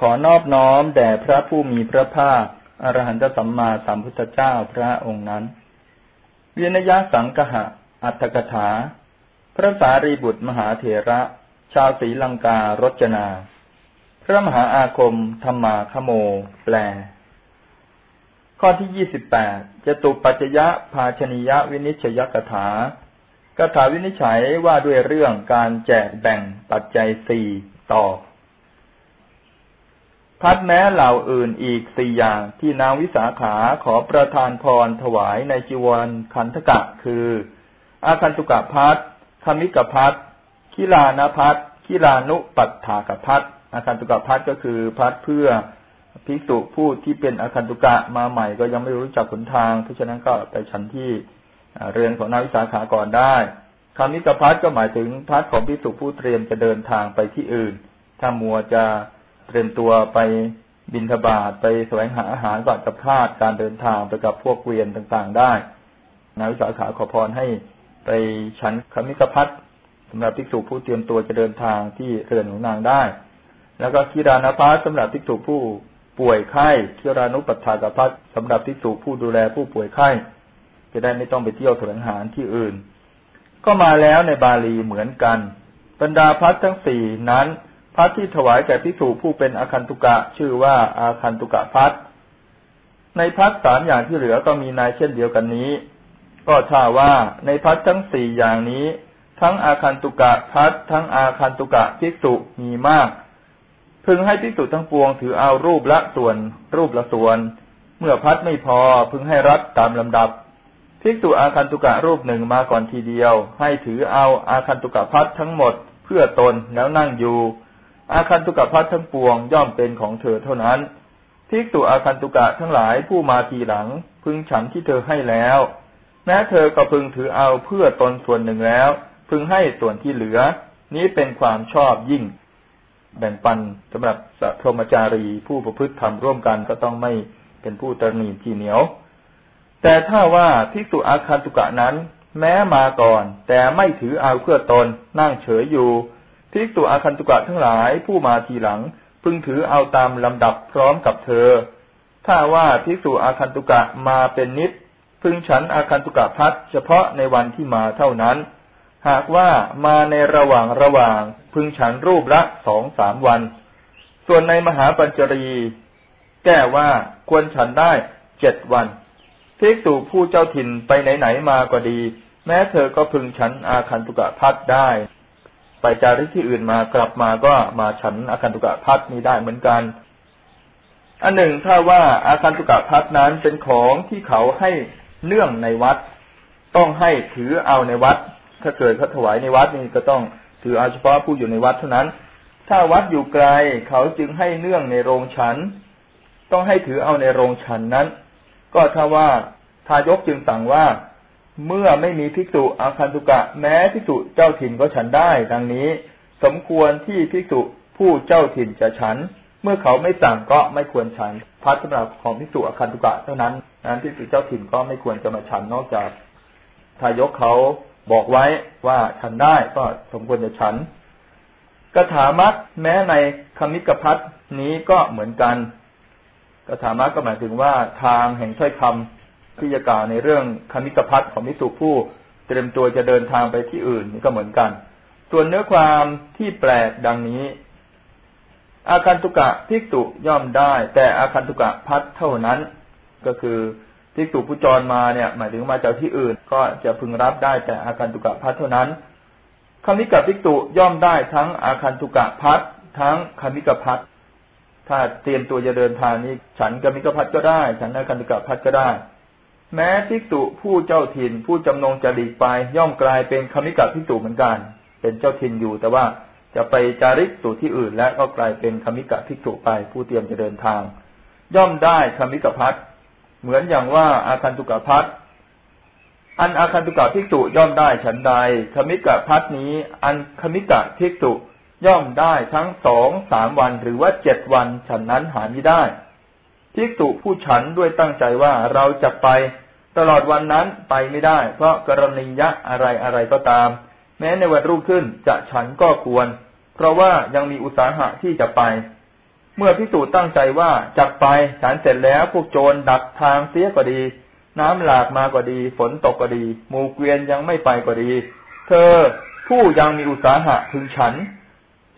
ขอนอบน้อมแด่พระผู้มีพระภาคอรหันตสัมมาสัมพุทธเจ้าพระองค์นั้น เวียนยสังกหะ อัตถกถา พระสารีบุตรมหาเถระ ชาวศรีลังการจนา พระมหาอาคมธรรมาขโม แปล ข้อที่ยี่สิบแปดจตุปัจจยะภาชนิยะวินิจยกถากถาวินิจฉัยว่าด้วยเรื่องการแจกแบ่งปัจจัยสี่ต่อ พัดแม้เหล่าอื่นอีกสี่อย่างที่นางวิสาขาขอประทานพรถวายในจีวรคันธกะคือ อาคันตุกะพัดคมิกะพัดคิลานพัดคิลานุปัฏฐากพัดอาคันตุกะพัดก็คือพัดเพื่อภิกษุผู้ที่เป็นอาคันตุกะมาใหม่ก็ยังไม่รู้จักหนทาง เพราะฉะนั้นก็ไปฉันที่เรือนของนางวิสาขาก่อนได้คมิกพัดก็หมายถึงพัดของภิกษุผู้เตรียมจะเดินทางไปที่อื่น ถ้ามัวจะ เตรียมตัวไปบินทบาทไปแสวงหาอาหารก่อนจะพลาดการเดินทางไปกับพวกเวียนต่างๆ ได้นายวิสาขาขอพรให้ไปฉันคมิกพัทสำหรับภิกษุผู้เตรียมตัวจะเดินทางที่เรือนของนางได้ แล้วก็คีรานพัทสำหรับภิกษุผู้ป่วยไข้คีรานุปัฏฐากพัทสำหรับภิกษุผู้ดูแลผู้ป่วยไข้จะได้ไม่ต้องไปเที่ยวแสวงหาที่อื่น ก็มาแล้วในบาลีเหมือนกัน บรรดาพัททั้งสี่นั้น พัดที่ถวายแก่พิสูผู้เป็นอาคันตุกะ ชื่อว่าอาคันตุกะพัดในพัดสามอย่างที่เหลือก็มีนายเช่นเดียวกันนี้ ก็ถ้าว่าในพัดทั้งสี่อย่างนี้ ทั้งอาคันตุกะพัดทั้งอาคันตุกะพิสุมีมาก พึงให้พิสุทั้งปวงถือเอารูปละส่วน รูปละส่วน เมื่อพัดไม่พอพึงให้รัดตามลำดับภิกษุอาคันตุกะรูปหนึ่งมาก่อนทีเดียว ให้ถือเอาอาคันตุกะพัดทั้งหมดเพื่อตนแล้วนั่งอยู่ อาคันตุกะพัดทั้งปวงย่อมเป็นของเธอเท่านั้นภิกษุอาคันตุกะทั้งหลายผู้มาทีหลัง พึงฉันที่เธอให้แล้ว แม้เธอก็พึงถือเอาเพื่อตนส่วนหนึ่งแล้ว พึงให้ส่วนที่เหลือ นี้เป็นความชอบยิ่ง แบ่งปันสำหรับสัพมจารีผู้ประพฤติธรรมร่วมกันก็ต้องไม่เป็นผู้ตรนีทีเหนียว แต่ถ้าว่าภิกษุอาคันตุกะนั้น แม้มาก่อน แต่ไม่ถือเอาเพื่อตนนั่งเฉยอยู่ ภิกษุอาคันตุกะทั้งหลายผู้มาทีหลัง พึงถือเอาตามลำดับพร้อมกับเธอ ถ้าว่าภิกษุอาคันตุกะมาเป็นนิด พึงฉันอาคันตุกะพัดเฉพาะในวันที่มาเท่านั้น หากว่ามาในระหว่างระหว่าง พึงฉันรูปละสองสามวัน ส่วนในมหาปัญจรี แก้ว่าควรฉันได้เจ็ดวันภิกษุผู้เจ้าถิ่นไปไหนๆมาก็ดี แม้เธอก็พึงฉันอาคันตุกะพัดได้ ไปจาริกที่อื่นมากลับมาก็มาฉันอาคันตุกะพัดนี้ได้เหมือนกัน อันหนึ่งถ้าว่าอาคันตุกะพัดนั้นเป็นของที่เขาให้เนื่องในวัด ต้องให้ถือเอาในวัด ถ้าเกิดเขาถวายในวัดนี่ก็ต้องถือเอาเฉพาะผู้อยู่ในวัดเท่านั้น ถ้าวัดอยู่ไกลเขาจึงให้เนื่องในโรงฉัน ต้องให้ถือเอาในโรงฉันนั้น ก็ถ้าว่าทายกจึงสั่งว่า เมื่อไม่มีภิกษุอาคันตุกะ แม้ภิกษุเจ้าถิ่นก็ฉันได้ ดังนี้ สมควรที่ภิกษุผู้เจ้าถิ่นจะฉัน เมื่อเขาไม่สั่งก็ไม่ควรฉันพัฒนาของภิกษุอาคันตุกะเท่านั้นนั้นภิกษุเจ้าถิ่นก็ไม่ควรจะมาฉันนอกจากทายกเขาบอกไว้ว่าฉันได้ก็สมควรจะฉันกถามักแม้ในคมิกพัทนี้ก็เหมือนกันกถามักก็หมายถึงว่าทางแห่งถ้อยคำ ที่จะกล่าวในเรื่องคณิกพัฒของมิสุผู้เตรียมตัวจะเดินทางไปที่อื่นนี่ก็เหมือนกัน ส่วนเนื้อความที่แปลกดังนี้ อาคันตุกะภิกษุย่อมได้ แต่อาคันตุกะพัดเท่านั้น ก็คือภิกษุผู้จรมาเนี่ย หมายถึงมาจากที่อื่น ก็จะพึงรับได้แต่อาคันตุกะพัดเท่านั้นคำนิกะภิกษุย่อมได้ทั้งอาคันตุกะพัดทั้งคำนิกพัดถ้าเตรียมตัวจะเดินทางนี้ ฉันกมิกพัดก็ได้ ฉันอาคันตุกะพัดก็ได้ แม้ภิกษุผู้เจ้าถิ่นผู้จำนงจะหลีกไปย่อมกลายเป็นคมิกะภิกษุเหมือนกัน เป็นเจ้าถิ่นอยู่แต่ว่าจะไปจาริกสู่ที่อื่น และก็กลายเป็นคมิกะภิกษุไปผู้เตรียมจะเดินทาง ย่อมได้คมิกะพัดเหมือนอย่างว่าอาคันตุกะพัดอันอาคันตุกะภิกษุย่อมได้ฉันใดคมิกะพัดนี้ อันคมิกะภิกษุย่อมได้ทั้งสองสามวันหรือว่าเจ็ดวันฉันนั้นหาไม่ได้ภิกษุผู้ฉันด้วยตั้งใจว่าเราจะไป ตลอดวันนั้นไปไม่ได้ เพราะกรณียะอะไรอะไรก็ตาม แม้ในวันรุ่งขึ้นจะฉันก็ควร เพราะว่ายังมีอุตสาหะที่จะไป เมื่อพิสูจน์ตั้งใจว่าจักไปฉันเสร็จแล้วพวกโจรดักทางเสียก็ดี น้ำหลากมาก็ดี ฝนตกก็ดี หมู่เกวียนยังไม่ไปก็ดี เธอผู้ยังมีอุตสาหะพึงฉัน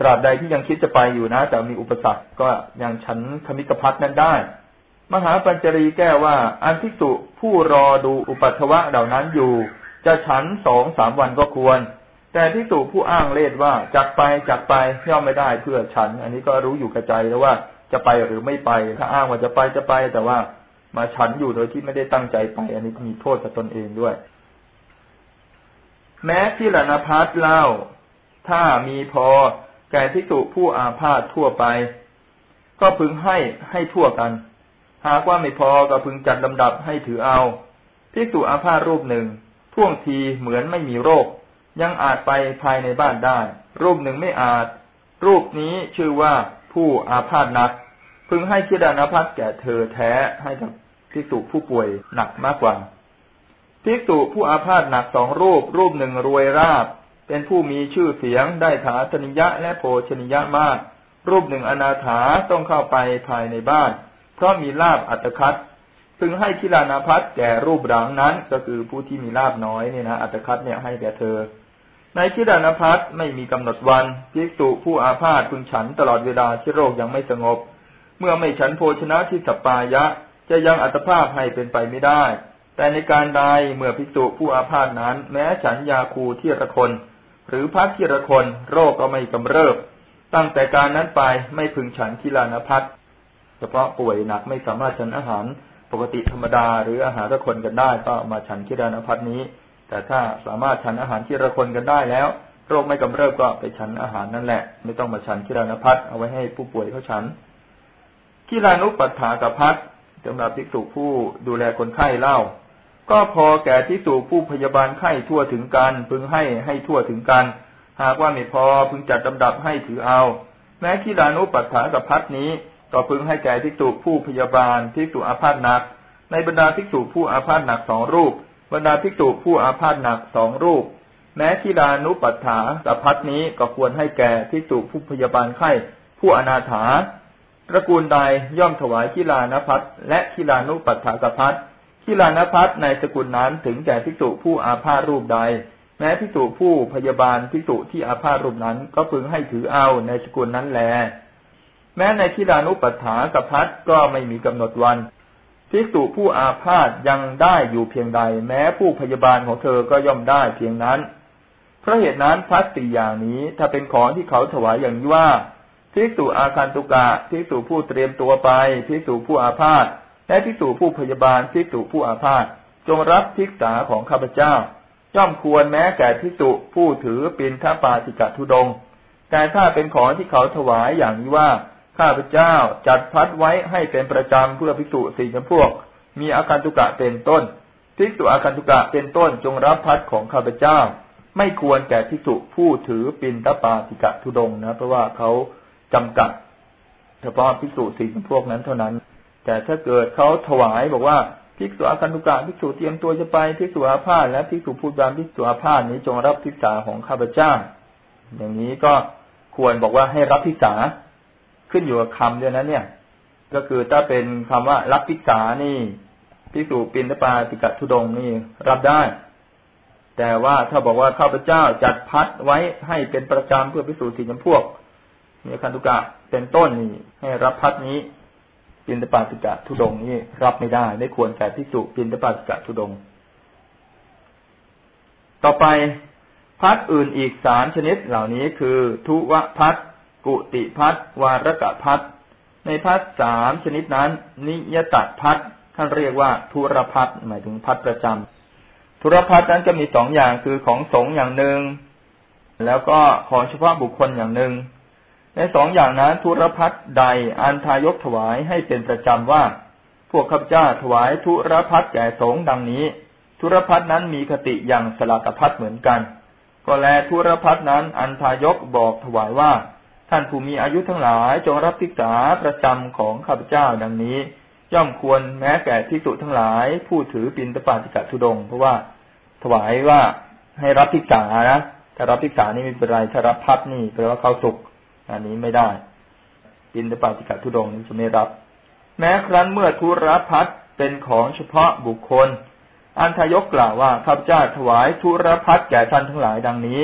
ตราบใดที่ยังคิดจะไปอยู่นะ แต่มีอุปสรรคก็ยังฉันคมิกพัฒนั้นได้ มหาปัญจรีแก้ว่าอันทิสุ ผู้รอดูอุปัตวะเหล่านั้นอยู่ จะฉันสองสามวันก็ควร แต่ที่สู่ผู้อ้างเล่นว่าจักไปจักไปย่อมไม่ได้เพื่อฉัน อันนี้ก็รู้อยู่กระใจแล้วว่าจะไปหรือไม่ไป ถ้าอ้างว่าจะไปจะไป แต่ว่ามาฉันอยู่โดยที่ไม่ได้ตั้งใจไป อันนี้มีโทษกับตนเองด้วย แม้ที่หลานพัทเล่า ถ้ามีพอแก่ที่สุผู้อาพาธทั่วไป ก็พึงให้ให้ทั่วกัน หากว่าไม่พอก็พึงจัดลำดับให้ถือเอาที่สุอาพาธรูปหนึ่งท่วงทีเหมือนไม่มีโรค ยังอาจไปภายในบ้านได้ รูปหนึ่งไม่อาจ รูปนี้ชื่อว่าผู้อาพาธนัก พึงให้ชิดานพัฒแก่เธอแท้ให้กับภิกษุผู้ป่วยหนักมากกว่าภิกษุผู้อาพาธหนักสองรูป รูปหนึ่งรวยราบ เป็นผู้มีชื่อเสียงได้ถาธนิยะและโภชนิยะมาก รูปหนึ่งอนาถาต้องเข้าไปภายในบ้าน เพราะมีลาบอัตคัดพึงให้คิลานาพัฒแก่รูปหลังนั้น ก็คือผู้ที่มีลาบน้อยเนี่ยนะอัตคัดเนี่ยให้แก่เธอ ในทิดานพัฒไม่มีกำหนดวันภิกษุผู้อาพาธพึงฉันตลอดเวลาที่โรคยังไม่สงบ เมื่อไม่ฉันโภชนะที่สปายะ จะยังอัตภาพให้เป็นไปไม่ได้ แต่ในการใดเมื่อภิกษุผู้อาพาธนั้น แม้ฉันยาคูที่ระคน หรือพักที่ระคนโรคก็ไม่กำเริบตั้งแต่การนั้นไปไม่พึงฉันทิลานพัฒ เฉพาะป่วยหนักไม่สามารถฉันอาหารปกติธรรมดา หรืออาหารระคนกันได้ ก็มาฉันทิลานพัฒนี้ แต่ถ้าสามารถฉันอาหารที่ระคนกันได้แล้ว โรคไม่กำเริบก็ไปฉันอาหารนั่นแหละ ไม่ต้องมาฉันที่รานพัดเอาไว้ให้ผู้ป่วยเขาฉันทีรานุปัฏฐากพัดสำหรับภิกษุผู้ดูแลคนไข้เล่า ก็พอแก่ที่สู่ผู้พยาบาลไข้ทั่วถึงกันพึงให้ให้ทั่วถึงกัน หากว่าไม่พอพึงจัดลำดับให้ถือเอา แม้ทีรานุปัฏฐากพัดนี้ ก็พึงให้แก่ที่สู่ผู้พยาบาลที่สู่อาพาธหนัก ในบรรดาภิกษุผู้อาพาธหนักสองรูป บรรดาภิกษุผู้อาพาธหนักสองรูป แม้ทิลานุปัฏฐาสัพพัทนี้ก็ควรให้แก่ภิกษุผู้พยาบาลไข้ผู้อนาถาตระกูลใดย่อมถวายทิลานพัทและทิลานุปัฏฐาสัพพัททิลานพัทในสกุลนั้นถึงแก่ภิกษุผู้อาพาธรูปใด แม้ภิกษุผู้พยาบาลภิกษุที่อาพาธรูปนั้นก็พึงให้ถือเอาในสกุลนั้นแล แม้ในทิลานุปัฏฐาสัพพัทก็ไม่มีกำหนดวันภิกษุผู้อาพาธยังได้อยู่เพียงใด แม้ผู้พยาบาลของเธอก็ย่อมได้เพียงนั้นเพราะเหตุนั้นพัดสติอย่างนี้ถ้าเป็นของที่เขาถวายอย่างนี้ว่าภิกษุอาคันตุกะภิกษุผู้เตรียมตัวไปภิกษุผู้อาพาธและภิกษุผู้พยาบาลภิกษุผู้อาพาธจงรับภิกษาของข้าพเจ้าย่อมควรแม้แก่ภิกษุผู้ถือปินทปาติกะทุดงแต่ถ้าเป็นของที่เขาถวายอย่างนี้ว่า ข้าพเจ้าจัดพัดไว้ให้เป็นประจำเพื่อภิกษุสี่จำพวก มีอาการตุกะเป็นต้นภิกษุอาการตุกะเป็นต้นจงรับพัดของข้าพเจ้า ไม่ควรแก่ภิกษุผู้ถือปินตปาติกะทุดงนะ เพราะว่าเขาจำกัด เฉพาะภิกษุสี่จำพวกนั้นเท่านั้น แต่ถ้าเกิดเขาถวายบอกว่าภิกษุอาการตุกะภิกษุเตรียมตัวจะไปภิกษุอาพาธและภิกษุผู้บานภิกษุอาพาธนี้จงรับภิกษาของข้าพเจ้า อย่างนี้ก็ควรบอกว่าให้รับภิกษา ขึ้นอยู่กับคำด้วยนะเนี่ย ก็คือถ้าเป็นคำว่ารับพิกษานี่พิสูปินทปาติกะทุดงนี่รับได้ แต่ว่าถ้าบอกว่าข้าพเจ้าจัดพัดไว้ให้เป็นประจำเพื่อพิสูจน์สิ่งพวกมีคันตุกะเป็นต้นนี่ให้รับพัดนี้ปินทปาติกะทุดงนี่รับไม่ได้ ไม่ควรแก่พิสูปินทปาติกะทุดง ต่อไปพัดอื่นอีกสามชนิดเหล่านี้คือ ทุวพัด กุติพัทวารกะพัทในพัทสามชนิดนั้น นิยตพัทท่านเรียกว่าทุรพัทหมายถึงพัทประจำทุรพัทนั้นจะมีสองอย่างคือของสงอย่างหนึ่งแล้วก็ของเฉพาะบุคคลอย่างหนึ่งในสองอย่างนั้นทุรพัทใดอันทายกถวายให้เป็นประจำว่า พวกข้าพเจ้าถวายทุรพัทแก่สงดังนี้ทุรพัทนั้นมีคติอย่างสลากพัทเหมือนกัน ก็แลทุรพัทนั้นอันทายกบอกถวายว่า ท่านผู้มีอายุทั้งหลายจงรับทิกษาประจำของข้าพเจ้าดังนี้ ย่อมควรแม้แก่ทิสุทั้งหลาย ผู้ถือปินตปาติกะทุดง เพราะว่าถวายว่าให้รับทิกษานะถ้ารับทิกษานี่ไม่เป็นไรถ้ารับพัดนี่แปลว่าเข้าสุกอันนี้ไม่ได้ปินตปาติกะทุดงนี้จะไม่รับ แม้ครั้นเมื่อทุรพัฒเป็นของเฉพาะบุคคล อันทายกกล่าวว่าข้าพเจ้าถวายทุรพัฒแก่ท่านทั้งหลายดังนี้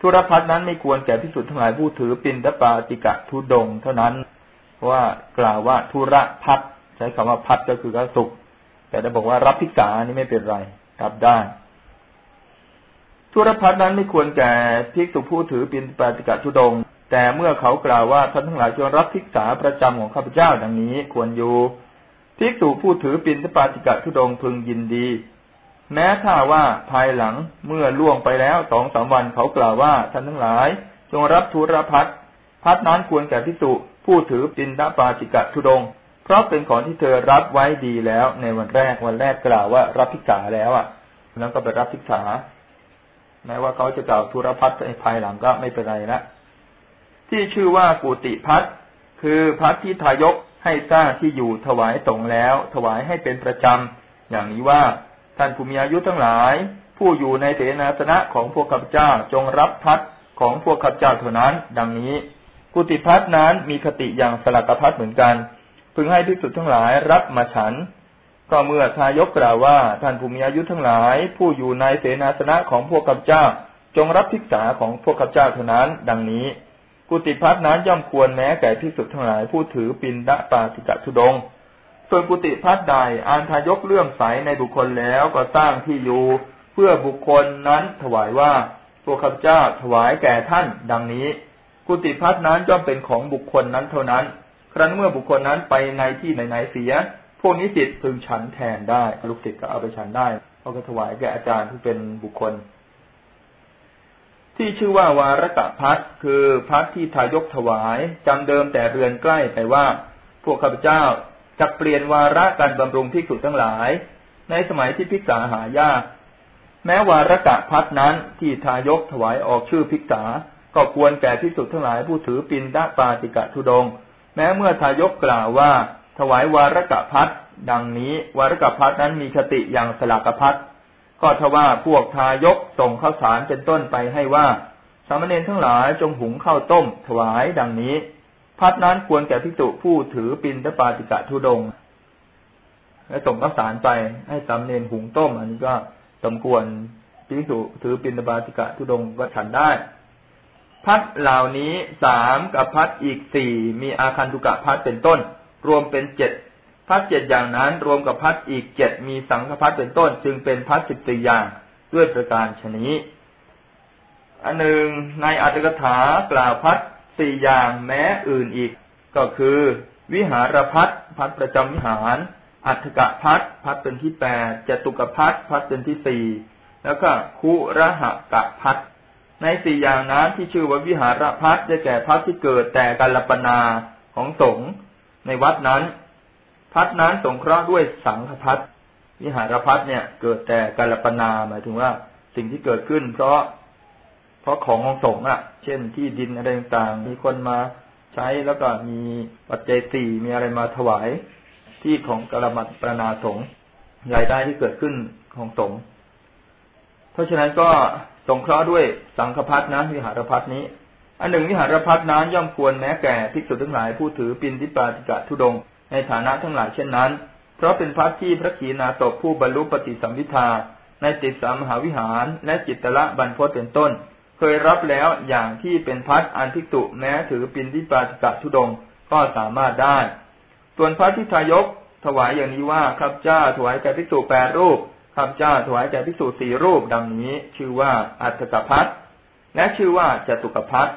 ทุรพัฒนั้นไม่ควรแก่พิสุทธิ์ทั้งหลายผู้ถือปินตปาติกะทุดง เท่านั้นเพราะว่ากล่าวว่าทุระพัฒใช้คำว่าพัฒก็คือกระสุกแต่ถ้บอกว่ารับพิกานี่ไม่เป็นไรรับได้ทุรพัฒนั้นไม่ควรแก่ภิกษุผู้ถือปินปาติกะทุดง แต่เมื่อเขากล่าวว่าท่านทั้งหลายจงรับภิกษาประจำของข้าพเจ้าดังนี้ควรอยู่ภิกษุผู้ถือปินปาติกะทุดงพึงยินดี แม้ถ้าว่าภายหลังเมื่อล่วงไปแล้วสองสามวันเขากล่าวว่าท่านทั้งหลาย จงรับทุรพัฒพัดนั้นควรแก่ภิกษุผู้ถือปินปาติกะทุดง เพราะเป็นของที่เธอรับไว้ดีแล้ว ในวันแรกวันแรกกล่าวว่ารับภิกษาแล้วอะ แล้วก็ไปรับภิกษา แม้ว่าเขาจะกล่าวธุรพัฒในภายหลังก็ไม่เป็นไรนะที่ชื่อว่ากุติพัฒคือพัฒที่ทายกให้สร้างที่อยู่ถวายตรงแล้ว ถวายให้เป็นประจำอย่างนี้ว่า ท่านผู้มีอายุทั้งหลาย ผู้อยู่ในเสนาสนะของพวกข้าพเจ้าจงรับพัฒของพวกข้าพเจ้าเท่านั้น ดังนี้ กุติพัฒนั้นมีคติอย่างสลักพัฒเหมือนกัน พึงให้พิสุทธ์ทั้งหลายรับมาฉัน ก็เมื่อทายกกล่าวว่าท่านผู้มีอายุทั้งหลาย ผู้อยู่ในเสนาสนะของพวกข้าพเจ้า จงรับทิกษาของพวกข้าพเจ้าเท่านั้น ดังนี้ กุติพัฒนั้นย่อมควรแม้แก่ที่สุทั้งหลายผู้ถือปินดะปาติกะทุดง ส่วนกุติพัฒใดอานทายกเลื่อมใสในบุคคลแล้วก็สร้างที่อยู่ เพื่อบุคคลนั้นถวายว่าพวข้าพเจ้าถวายแก่ท่าน ดังนี้ กุติพัฒนั้นย่อมเป็นของบุคคลนั้นเท่านั้น ครั้นเมื่อบุคคลนั้นไปในที่ไหนๆเสีย พวกนี้สิทธิ์พึงฉันแทนได้ลูกศิษย์ก็เอาไปฉันได้เขาก็ถวายแก่อาจารย์ที่เป็นบุคคล ที่ชื่อว่าวารกะพัดคือพัดที่ทายกถวายจำเดิมแต่เรือนใกล้ไปว่า พวกข้าพเจ้า จะเปลี่ยนวาระการบำรุงภิกษุทั้งหลาย ในสมัยที่ภิกษาหายาก แม้วาระกะพัดนั้นที่ทายกถวายออกชื่อภิกษา ก็ควรแก่ภิกษุทั้งหลายผู้ถือปินดาปาติกะทุดง แม้เมื่อทายกกล่าวว่า ถวายวาระกะพัดดังนี้วาระกะพัดนั้นมีคติอย่างสลากพัดก็ทว่าพวกทายกส่งข้าวสารเป็นต้นไปให้ว่าสามเณรทั้งหลายจงหุงข้าวต้มถวายดังนี้ พัดนั้นควรแก่พิจุผู้ถือปินทปาติกะทุดง และส่งข้าวสารไปให้สามเณรหุงต้ม อันนี้ก็สมควรพิจุถือปินทปาติกะทุดงก็ฉันได้ พัดเหล่านี้สามกับพัดอีกสี่มีอาคันตุกะพัดเป็นต้น รวมเป็นเจ็ดพัดเจ็ดอย่างนั้น รวมกับพัดอีกเจ็ดมีสังฆพัดเป็นต้น จึงเป็นพัดสิบสี่อย่างด้วยประการชนี้อันหนึ่งในอัตถกถากล่าวพัด สี่อย่างแม้อื่นอีก ก็คือ วิหารพัดพัดประจำวิหาร อัตถกพัดพัดเป็นที่แปดจตุกพัดพัดเป็นที่สี่แล้วก็คุระหะกะพัดในสี่อย่างนั้นที่ชื่อว่าวิหารพัดได้แก่พัดที่เกิดแต่การลปนาของสงฆ์ในวัดนั้น พัดนั้นสงเคราะห์ด้วยสังฆพัดวิหารพัดเนี่ยเกิดแต่กาลปนาหมายถึงว่าสิ่งที่เกิดขึ้น เพราะ เพราะของของสงฆ์อะ เช่นที่ดินอะไรต่างๆ มีคนมาใช้แล้วก็มีปัจเจสี่มีอะไรมาถวาย ที่ของกรมัดปรนาสงฆ์รายได้ที่เกิดขึ้นของสงฆ์เพราะฉะนั้นก็สงเคราะห์ด้วยสังฆพัดนะวิหารพัดนี้ อันหนึ่งวิหารพัฒนั้นย่อมควรแม้แก่ภิกษุทั้งหลายผู้ถือปินทิปาติกะทุดง ในฐานะทั้งหลายเช่นนั้น เพราะเป็นพัฒที่พระขีณาตบผู้บรรลุปฏิสัมพิทาในติดสามมหาวิหารและจิตตละบรรพตเป็นต้น เคยรับแล้วอย่างที่เป็นพัฒอันทิกตุแม้ถือปินทิปาติกะทุดงก็สามารถได้ ส่วนพัฒที่ทายกถวายอย่างนี้ว่าข้าพเจ้าถวายแก่ภิกษุแปดรูปข้าพเจ้าถวายแก่ภิกษุสี่รูปดังนี้ ชื่อว่าอัตถกพัฒและชื่อว่าจตุกพัฒ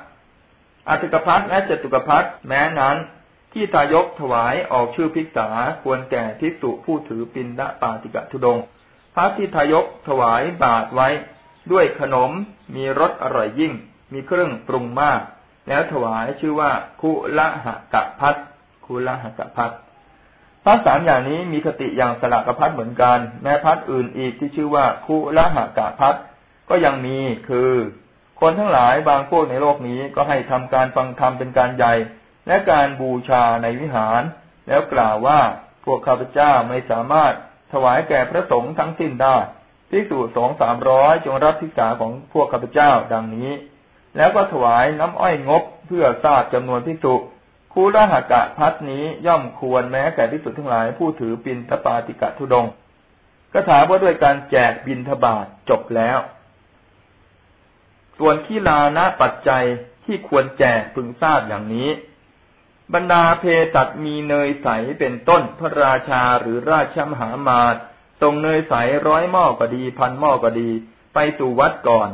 อัตกพัทและจตุกพัทแม้นั้น ที่ตายกถวายออกชื่อพิกษาควรแก่ทิสุผู้ถือปินดะปาติกะทุดงพระที่ทายกถวายบาทไว้ ด้วยขนมมีรสอร่อยยิ่ง มีเครื่องปรุงมาก แล้วถวายชื่อว่าคุละหะกะพัทคุละหะกะพัทพระสามอย่างนี้มีคติอย่างสลักพัทเหมือนกัน แม้พัทอื่นอีกที่ชื่อว่าคุละหะกะพัทก็ยังมีคือ คนทั้งหลายบางพวกในโลกนี้ก็ให้ทำการฟังธรรมเป็นการใหญ่ และการบูชาในวิหาร แล้วกล่าวว่าพวกข้าพเจ้าไม่สามารถถวายแก่พระสงฆ์ทั้งสิ้นได้ ภิกษุสองสามร้อยจงรับภิกษาของพวกข้าพเจ้าดังนี้ แล้วก็ถวายน้ำอ้อยงบเพื่อทราบจำนวนภิกษุคูรหกะพัดนี้ย่อมควรแม้แก่ที่สุทั้งหลายผู้ถือปินตปาติกะทุดงก็ถาว่าด้วยการแจกบินทบาทจบแล้ว ส่วนขีลานะปัจจัยที่ควรแจกพึงทราบอย่างนี้ บรรดาเพตัดมีเนยใสเป็นต้นพระราชาหรือราชมหามาต ส่งเนยใสร้อยหม้อก็ดีพันหม้อก็ดี ไปสู่วัดก่อน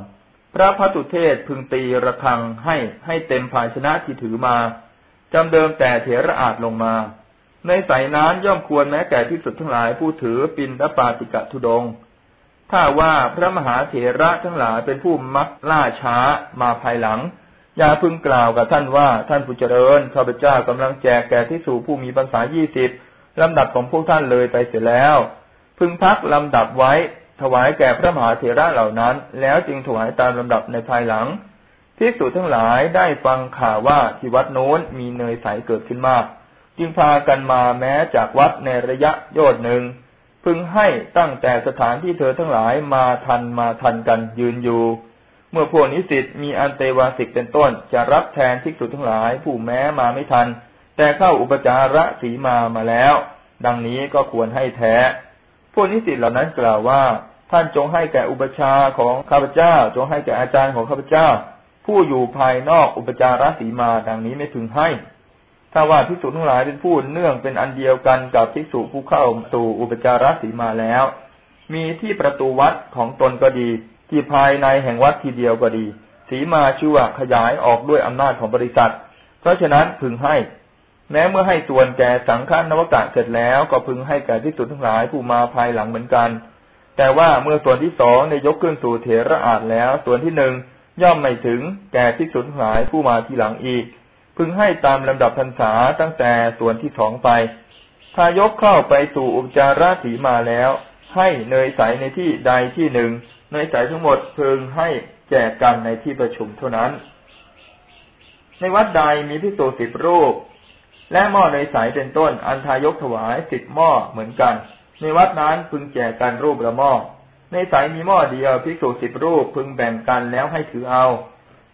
พระพัตุเทศพึงตีระฆังให้ให้เต็มภาชนะที่ถือมาจำเดิมแต่เถระอาจลงมา ในสายน้ำย่อมควรแม้แก่ที่สุดทั้งหลายผู้ถือปินทปาติกะทุดง ถ้าว่าพระมหาเถระทั้งหลายเป็นผู้มักล่าช้ามาภายหลัง อย่าพึงกล่าวกับท่านว่าท่านผู้เจริญข้าพเจ้ากำลังแจกแก่ที่สู่ผู้มีภาษายี่สิบลำดับของพวกท่านเลยไปเสร็จแล้ว พึงพักลำดับไว้ ถวายแก่พระมหาเถระเหล่านั้น แล้วจึงถวายตามลำดับในภายหลังภิกษุทั้งหลายได้ฟังข่าวว่าที่วัดโน้นมีเนยใสเกิดขึ้นมาก จึงพากันมาแม้จากวัดในระยะโยดหนึ่ง พึงให้ตั้งแต่สถานที่เธอทั้งหลายมาทันมาทันกันยืนอยู่ เมื่อพวกนิสิตมีอันเตวาสิกเป็นต้น จะรับแทนภิกษุทั้งหลาย ผู้แม้มาไม่ทัน แต่เข้าอุปจาระสีมามาแล้ว ดังนี้ก็ควรให้แท้ วกนิสิตเหล่านั้นกล่าวว่า ท่านจงให้แก่อุปชาของข้าพเจ้า จงให้แก่อาจารย์ของข้าพเจ้า ผู้อยู่ภายนอกอุปจารสีมาดังนี้ไม่พึงให้ ถ้าว่าภิกษุทั้งหลายเป็นผู้เนื่องเป็นอันเดียวกันกับภิกษุผู้เข้าสู่อุปจารสีมาแล้ว มีที่ประตูวัดของตนก็ดี ที่ภายในแห่งวัดทีเดียวก็ดี สีมาชื่อว่าขยายออกด้วยอำนาจของบริษัท เพราะฉะนั้นพึงให้ แม้เมื่อให้ส่วนแก่สังฆานวกะเสร็จแล้วก็พึงให้แก่ภิกษุทั้งหลายผู้มาภายหลังเหมือนกัน แต่ว่าเมื่อส่วนที่สองในยกขึ้นสู่เถระอาจแล้ว ส่วนที่หนึ่งย่อมไม่ถึงแก่ที่สุดทั้งหลายผู้มาทีหลังอีก พึงให้ตามลำดับพรรษาตั้งแต่ส่วนที่สองไปถ้ายกเข้าไปสู่อุปจาราสีมาแล้ว ให้เนยใสในที่ใดที่หนึ่งเนยใสทั้งหมดพึงให้แจกกันในที่ประชุมเท่านั้น ในวัดใดมีพิสูสิบรูป และหม้อเนยใสเป็นต้น อันทายกถวายสิบหม้อเหมือนกัน ในวัดนั้นพึงแจกกันรูปละหม้อในสายมีหม้อเดียวพิสูจสิบรูปพึงแบ่งกันแล้วให้ถือเอา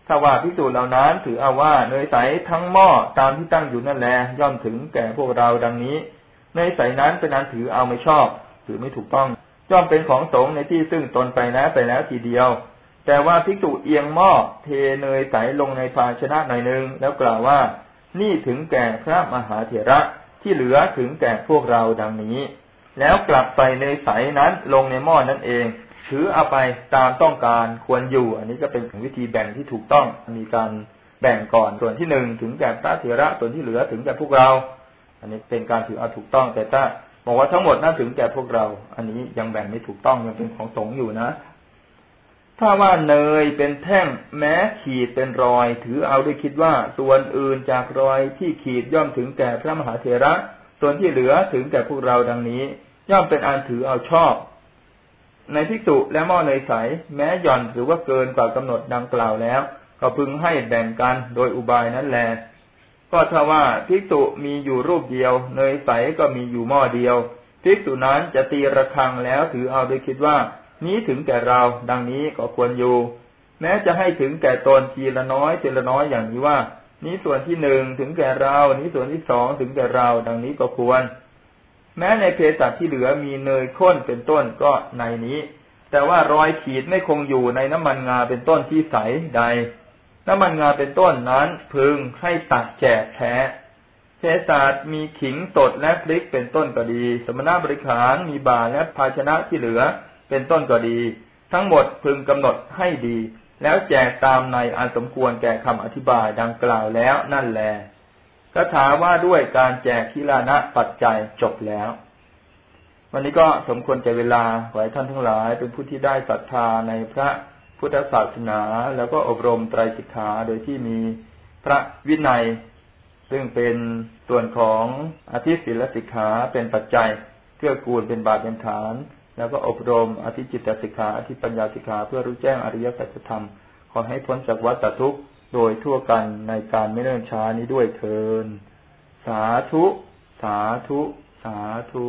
ถ้าว่าพิสูจเหล่านั้นถือเอาว่าเนยใสทั้งหม้อตามที่ตั้งอยู่นั่นแหละย่อมถึงแก่พวกเราดังนี้เนยใสนั้นเป็นอันถือเอาไม่ชอบถือไม่ถูกต้องย่อมเป็นของสงในที่ซึ่งตนไปแล้วไปแล้วทีเดียว แต่ว่าพิสูจเอียงหม้อเทเนยใสลงในภาชนะหน่อยนึงแล้วกล่าวว่า นี่ถึงแก่พระมหาเถระที่เหลือถึงแก่พวกเราดังนี้ แล้วกลับใส่ในใสนั้นลงในหม้อนนั่นเอง ถือเอาไปตามต้องการควรอยู่ อันนี้ก็เป็นวิธีแบ่งที่ถูกต้องมีการแบ่งก่อนส่วนที่หนึ่งถึงแก่พระเถระส่วนที่เหลือถึงแก่พวกเรา อันนี้เป็นการถือเอาถูกต้องแต่ถ้าบอกว่าทั้งหมดน่าถึงแก่พวกเรา อันนี้ยังแบ่งไม่ถูกต้องยังเป็นของสงอยู่นะ ถ้าว่าเนยเป็นแท่งแม้ขีดเป็นรอย ถือเอาด้วยคิดว่าส่วนอื่นจากรอยที่ขีดย่อมถึงแก่พระมหาเถระ ส่วนที่เหลือถึงแก่พวกเราดังนี้ ย่อมเป็นอันถือเอาชอบ ในภิกษุและหม้อเนยใส แม้หย่อนหรือว่าเกินกว่ากำหนดดังกล่าวแล้ว ก็พึงให้แบ่งกันโดยอุบายนั้นแลก็ถ้าว่าภิกษุมีอยู่รูปเดียว เนยใสก็มีอยู่หม้อเดียวภิกษุนั้นจะตีระฆังแล้วถือเอาโดยคิดว่า นี้ถึงแก่เราดังนี้ก็ควรอยู่ แม้จะให้ถึงแก่ตนทีละน้อยทีละน้อยอย่างนี้ว่า นี้ส่วนที่หนึ่งถึงแก่เรา นี้ส่วนที่สองถึงแก่เรา ดังนี้ก็ควร แม้ในเพศัที่เหลือมีเนยข้นเป็นต้นก็ในนี้ แต่ว่ารอยขีดไม่คงอยู่ในน้ำมันงาเป็นต้นที่ใสใด น้ำมันงาเป็นต้นนั้นพึงให้ตัดแจกแท้เพศาสมีขิงสดและพริกเป็นต้นก็ดี สมณบริขารมีบาและภาชนะที่เหลือ เป็นต้นก็ดี ทั้งหมดพึงกำหนดให้ดี แล้วแจกตามในอันสมควรแก่คำอธิบายดังกล่าวแล้วนั่นแหละก็ถาว่าด้วยการแจกทิลานะปัจจัยจบแล้ว วันนี้ก็สมควรแก่เวลาขอให้ท่านทั้งหลายเป็นผู้ที่ได้ศรัทธาในพระพุทธศาสนา แล้วก็อบรมไตรสิกขาโดยที่มีพระวินัย ซึ่งเป็นส่วนของอธิศีลสิกขาเป็นปัจจัยเพื่อกูลเป็นบาตรเป็นฐาน แล้วก็อบรมอธิจิตตสิกขาอธิปัญญาสิกขาเพื่อรู้แจ้งอริยสัจธรรม ขอให้พ้นจากวัฏทุกข์โดยทั่วกันในการไม่เนิ่นช้านี้ด้วยเทิน สาธุ สาธุ สาธุ